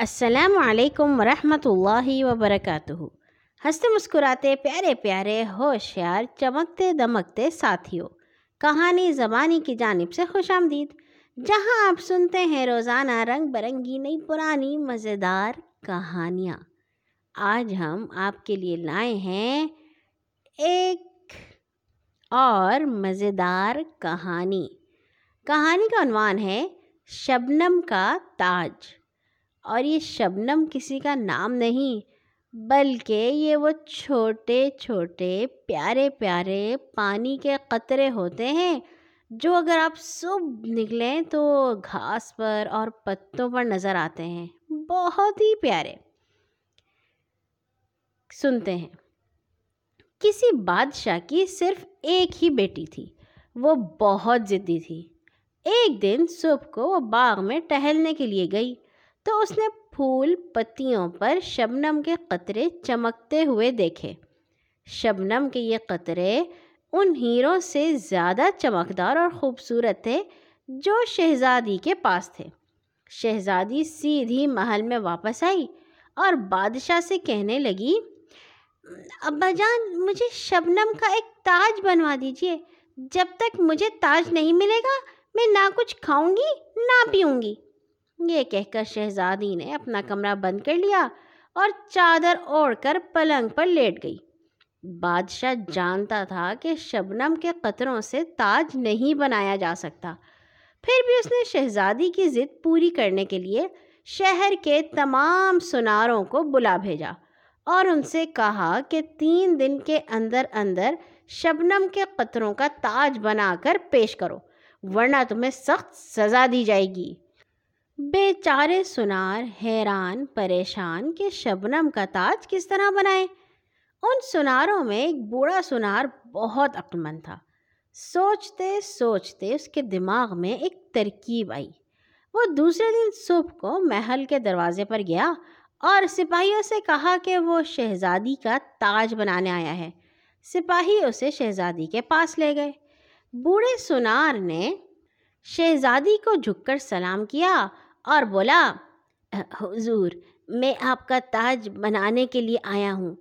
السلام علیکم ورحمۃ اللہ وبرکاتہ۔ ہنستے مسکراتے، پیارے پیارے ہوشیار چمکتے دمکتے ساتھیوں کہانی زبانی کی جانب سے خوش آمدید۔ جہاں آپ سنتے ہیں روزانہ رنگ برنگی نئی پرانی مزیدار کہانیاں۔ آج ہم آپ کے لیے لائے ہیں ایک اور مزیدار کہانی۔ کہانی کا عنوان ہے شبنم کا تاج۔ اور یہ شبنم کسی کا نام نہیں، بلکہ یہ وہ چھوٹے چھوٹے پیارے پیارے پانی کے قطرے ہوتے ہیں، جو اگر آپ صبح نکلیں تو گھاس پر اور پتوں پر نظر آتے ہیں۔ بہت ہی پیارے۔ سنتے ہیں۔ کسی بادشاہ کی صرف ایک ہی بیٹی تھی، وہ بہت ضدی تھی۔ ایک دن صبح کو وہ باغ میں ٹہلنے کے لیے گئی۔ تو اس نے پھول پتیوں پر شبنم کے قطرے چمکتے ہوئے دیکھے۔ شبنم کے یہ قطرے ان ہیروں سے زیادہ چمکدار اور خوبصورت تھے جو شہزادی کے پاس تھے۔ شہزادی سیدھی محل میں واپس آئی اور بادشاہ سے کہنے لگی، ابا جان، مجھے شبنم کا ایک تاج بنوا دیجیے جب تک مجھے تاج نہیں ملے گا، میں نہ کچھ کھاؤں گی، نہ پیوں گی۔ یہ کہہ کر شہزادی نے اپنا کمرہ بند کر لیا اور چادر اوڑھ کر پلنگ پر لیٹ گئی۔ بادشاہ جانتا تھا کہ شبنم کے قطروں سے تاج نہیں بنایا جا سکتا۔ پھر بھی اس نے شہزادی کی ضد پوری کرنے کے لیے شہر کے تمام سناروں کو بلا بھیجا اور ان سے کہا کہ تین دن کے اندر اندر شبنم کے قطروں کا تاج بنا کر پیش کرو، ورنہ تمہیں سخت سزا دی جائے گی۔ بے چارے سنار حیران، پریشان کہ شبنم کا تاج کس طرح بنائے۔ ان سناروں میں ایک بوڑھا سنار بہت عقلمند تھا۔ سوچتے سوچتے اس کے دماغ میں ایک ترکیب آئی۔ وہ دوسرے دن صبح کو محل کے دروازے پر گیا اور سپاہیوں سے کہا کہ وہ شہزادی کا تاج بنانے آیا ہے۔ سپاہی اسے شہزادی کے پاس لے گئے۔ بوڑھے سنار نے شہزادی کو جھک کر سلام کیا اور بولا حضور، میں آپ کا تاج بنانے کے لیے آیا ہوں،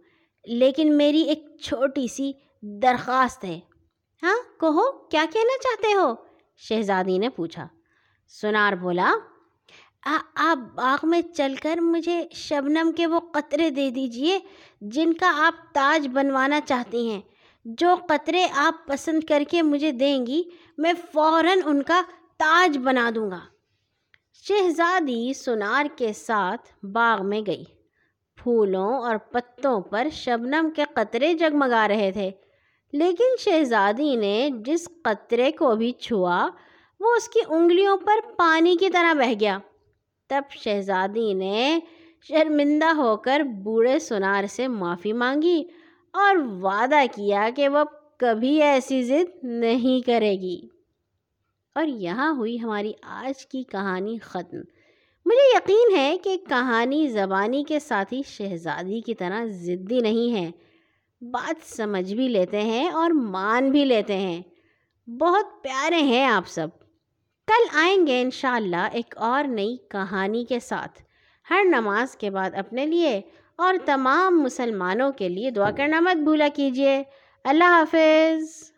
لیکن میری ایک چھوٹی سی درخواست ہے۔ ہاں کہو، کیا کہنا چاہتے ہو؟ شہزادی نے پوچھا۔ سنار بولا آپ باغ میں چل کر مجھے شبنم کے وہ قطرے دے دیجیے جن کا آپ تاج بنوانا چاہتی ہیں۔ جو قطرے آپ پسند کر کے مجھے دیں گی، میں فوراً ان کا تاج بنا دوں گا۔ شہزادی سنار کے ساتھ باغ میں گئی۔ پھولوں اور پتوں پر شبنم کے قطرے جگمگا رہے تھے۔ لیکن شہزادی نے جس قطرے کو بھی چھوا، وہ اس کی انگلیوں پر پانی کی طرح بہہ گیا۔ تب شہزادی نے شرمندہ ہو کر بوڑھے سنار سے معافی مانگی اور وعدہ کیا کہ وہ کبھی ایسی ضد نہیں کرے گی۔ اور یہاں ہوئی ہماری آج کی کہانی ختم۔ مجھے یقین ہے کہ کہانی زبانی کے ساتھی شہزادی کی طرح ضدی نہیں ہے بات سمجھ بھی لیتے ہیں اور مان بھی لیتے ہیں۔ بہت پیارے ہیں آپ سب۔ کل آئیں گے انشاءاللہ ایک اور نئی کہانی کے ساتھ۔ ہر نماز کے بعد اپنے لیے اور تمام مسلمانوں کے لیے دعا کرنا مت بھولا کیجیے۔ اللہ حافظ۔